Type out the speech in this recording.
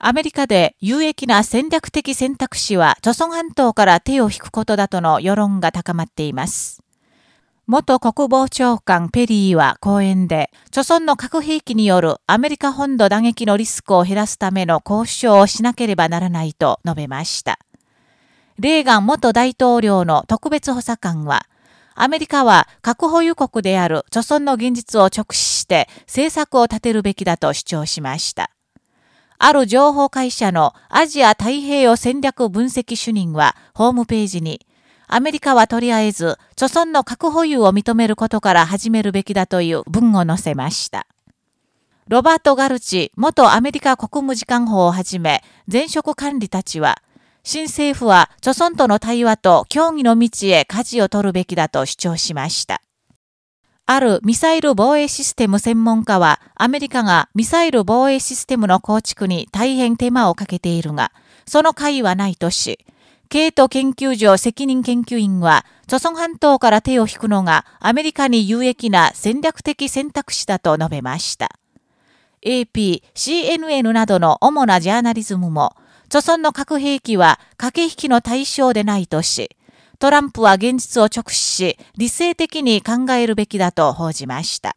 アメリカで有益な戦略的選択肢は、朝鮮半島から手を引くことだとの世論が高まっています。元国防長官ペリーは講演で、朝鮮の核兵器によるアメリカ本土打撃のリスクを減らすための交渉をしなければならないと述べました。レーガン元大統領の特別補佐官は、アメリカは核保有国である朝鮮の現実を直視して政策を立てるべきだと主張しました。ある情報会社のアジア太平洋戦略分析主任はホームページに、アメリカはとりあえず、著村の核保有を認めることから始めるべきだという文を載せました。ロバート・ガルチ元アメリカ国務次官補をはじめ、前職管理たちは、新政府は、著村との対話と協議の道へ舵を取るべきだと主張しました。あるミサイル防衛システム専門家は、アメリカがミサイル防衛システムの構築に大変手間をかけているが、その解はないとし、ケイト研究所責任研究員は、著孫半島から手を引くのがアメリカに有益な戦略的選択肢だと述べました。AP、CNN などの主なジャーナリズムも、著孫の核兵器は駆け引きの対象でないとし、トランプは現実を直視し、理性的に考えるべきだと報じました。